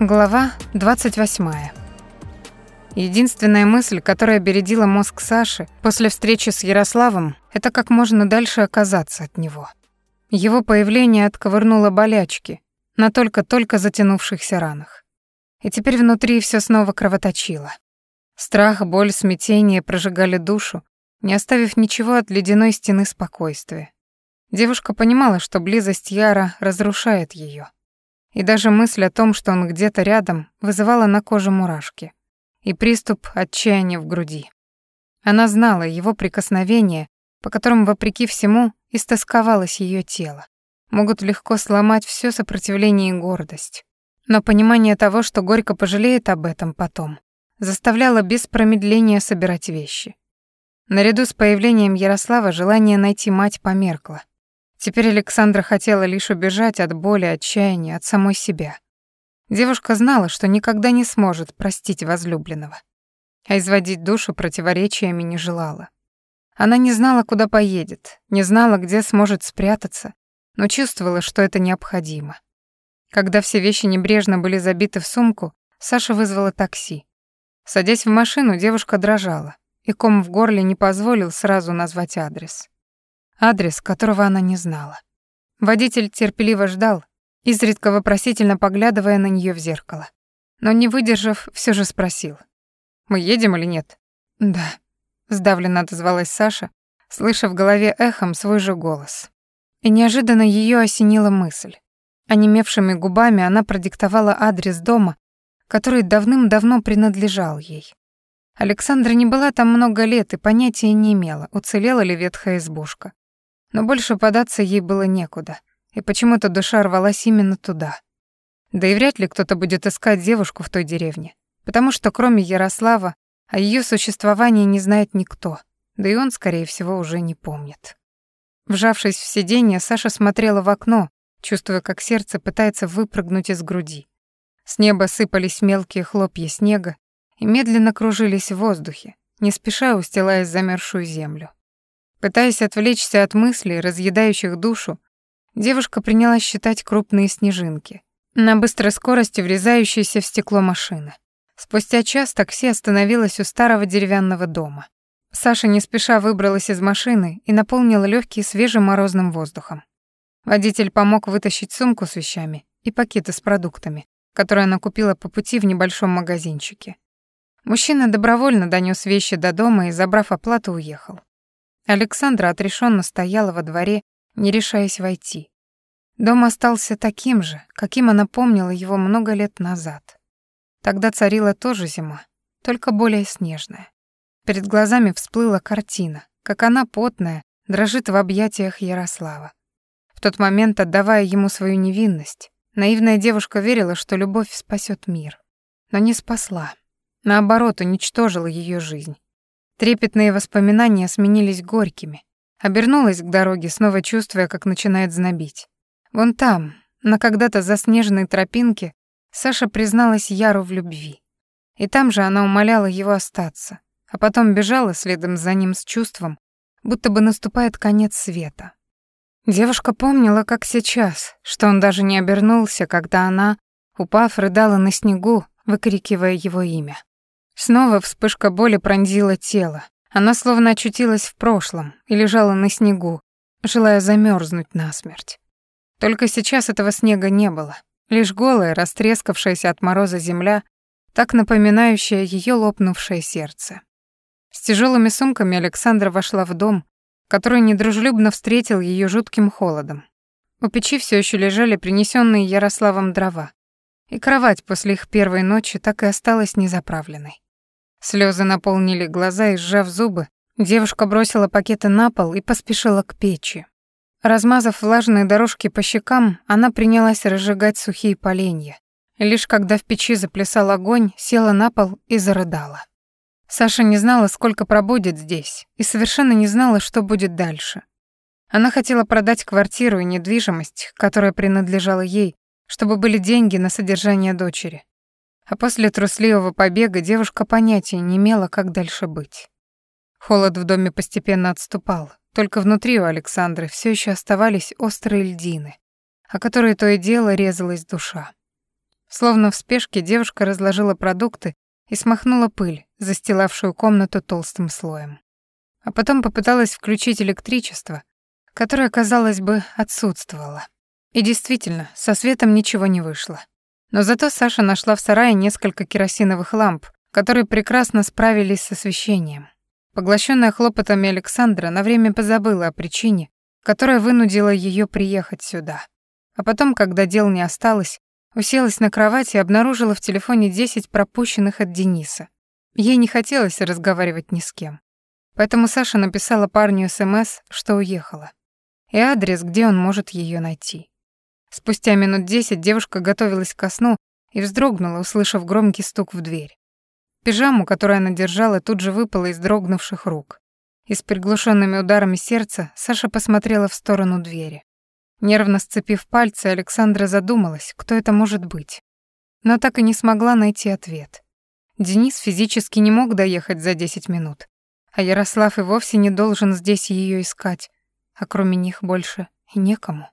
Глава 28. Единственная мысль, которая бередила мозг Саши после встречи с Ярославом, это как можно дальше оказаться от него. Его появление отковырнуло болячки на только-только затянувшихся ранах. И теперь внутри все снова кровоточило. Страх, боль, смятение прожигали душу, не оставив ничего от ледяной стены спокойствия. Девушка понимала, что близость Яра разрушает ее. И даже мысль о том, что он где-то рядом, вызывала на коже мурашки и приступ отчаяния в груди. Она знала его прикосновения, по которым, вопреки всему, истосковалось ее тело. Могут легко сломать все сопротивление и гордость. Но понимание того, что горько пожалеет об этом потом, заставляло без промедления собирать вещи. Наряду с появлением Ярослава желание найти мать померкло. Теперь Александра хотела лишь убежать от боли, отчаяния, от самой себя. Девушка знала, что никогда не сможет простить возлюбленного. А изводить душу противоречиями не желала. Она не знала, куда поедет, не знала, где сможет спрятаться, но чувствовала, что это необходимо. Когда все вещи небрежно были забиты в сумку, Саша вызвала такси. Садясь в машину, девушка дрожала, и ком в горле не позволил сразу назвать адрес адрес которого она не знала. Водитель терпеливо ждал, изредка вопросительно поглядывая на нее в зеркало. Но не выдержав, все же спросил. «Мы едем или нет?» «Да», — сдавленно отозвалась Саша, слыша в голове эхом свой же голос. И неожиданно ее осенила мысль. Онемевшими губами она продиктовала адрес дома, который давным-давно принадлежал ей. Александра не была там много лет и понятия не имела, уцелела ли ветхая избушка. Но больше податься ей было некуда, и почему-то душа рвалась именно туда. Да и вряд ли кто-то будет искать девушку в той деревне, потому что кроме Ярослава о ее существовании не знает никто, да и он, скорее всего, уже не помнит. Вжавшись в сиденье, Саша смотрела в окно, чувствуя, как сердце пытается выпрыгнуть из груди. С неба сыпались мелкие хлопья снега и медленно кружились в воздухе, не спеша устилаясь замерзшую землю. Пытаясь отвлечься от мыслей, разъедающих душу, девушка принялась считать крупные снежинки, на быстрой скорости врезающиеся в стекло машины. Спустя час такси остановилось у старого деревянного дома. Саша не спеша выбралась из машины и наполнила легкие свежим морозным воздухом. Водитель помог вытащить сумку с вещами и пакеты с продуктами, которые она купила по пути в небольшом магазинчике. Мужчина добровольно донёс вещи до дома и, забрав оплату, уехал. Александра отрешенно стояла во дворе, не решаясь войти. Дом остался таким же, каким она помнила его много лет назад. Тогда царила тоже зима, только более снежная. Перед глазами всплыла картина, как она, потная, дрожит в объятиях Ярослава. В тот момент, отдавая ему свою невинность, наивная девушка верила, что любовь спасет мир. Но не спасла. Наоборот, уничтожила ее жизнь. Трепетные воспоминания сменились горькими. Обернулась к дороге, снова чувствуя, как начинает знобить. Вон там, на когда-то заснеженной тропинке, Саша призналась Яру в любви. И там же она умоляла его остаться, а потом бежала следом за ним с чувством, будто бы наступает конец света. Девушка помнила, как сейчас, что он даже не обернулся, когда она, упав, рыдала на снегу, выкрикивая его имя. Снова вспышка боли пронзила тело. Она словно очутилась в прошлом и лежала на снегу, желая замерзнуть насмерть. Только сейчас этого снега не было. Лишь голая, растрескавшаяся от мороза земля, так напоминающая ее лопнувшее сердце. С тяжелыми сумками Александра вошла в дом, который недружелюбно встретил ее жутким холодом. У печи все еще лежали принесенные Ярославом дрова, и кровать после их первой ночи так и осталась незаправленной. Слезы наполнили глаза, и, сжав зубы, девушка бросила пакеты на пол и поспешила к печи. Размазав влажные дорожки по щекам, она принялась разжигать сухие поленья. Лишь когда в печи заплясал огонь, села на пол и зарыдала. Саша не знала, сколько пробудет здесь, и совершенно не знала, что будет дальше. Она хотела продать квартиру и недвижимость, которая принадлежала ей, чтобы были деньги на содержание дочери. А после трусливого побега девушка понятия не имела, как дальше быть. Холод в доме постепенно отступал, только внутри у Александры все еще оставались острые льдины, о которые то и дело резалась душа. Словно в спешке девушка разложила продукты и смахнула пыль, застилавшую комнату толстым слоем. А потом попыталась включить электричество, которое, казалось бы, отсутствовало. И действительно, со светом ничего не вышло. Но зато Саша нашла в сарае несколько керосиновых ламп, которые прекрасно справились с освещением. Поглощенная хлопотами Александра на время позабыла о причине, которая вынудила ее приехать сюда. А потом, когда дел не осталось, уселась на кровать и обнаружила в телефоне 10 пропущенных от Дениса. Ей не хотелось разговаривать ни с кем. Поэтому Саша написала парню СМС, что уехала. И адрес, где он может ее найти. Спустя минут десять девушка готовилась ко сну и вздрогнула, услышав громкий стук в дверь. Пижаму, которую она держала, тут же выпала из дрогнувших рук. И с приглушенными ударами сердца Саша посмотрела в сторону двери. Нервно сцепив пальцы, Александра задумалась, кто это может быть. Но так и не смогла найти ответ. Денис физически не мог доехать за 10 минут, а Ярослав и вовсе не должен здесь ее искать, а кроме них больше и некому.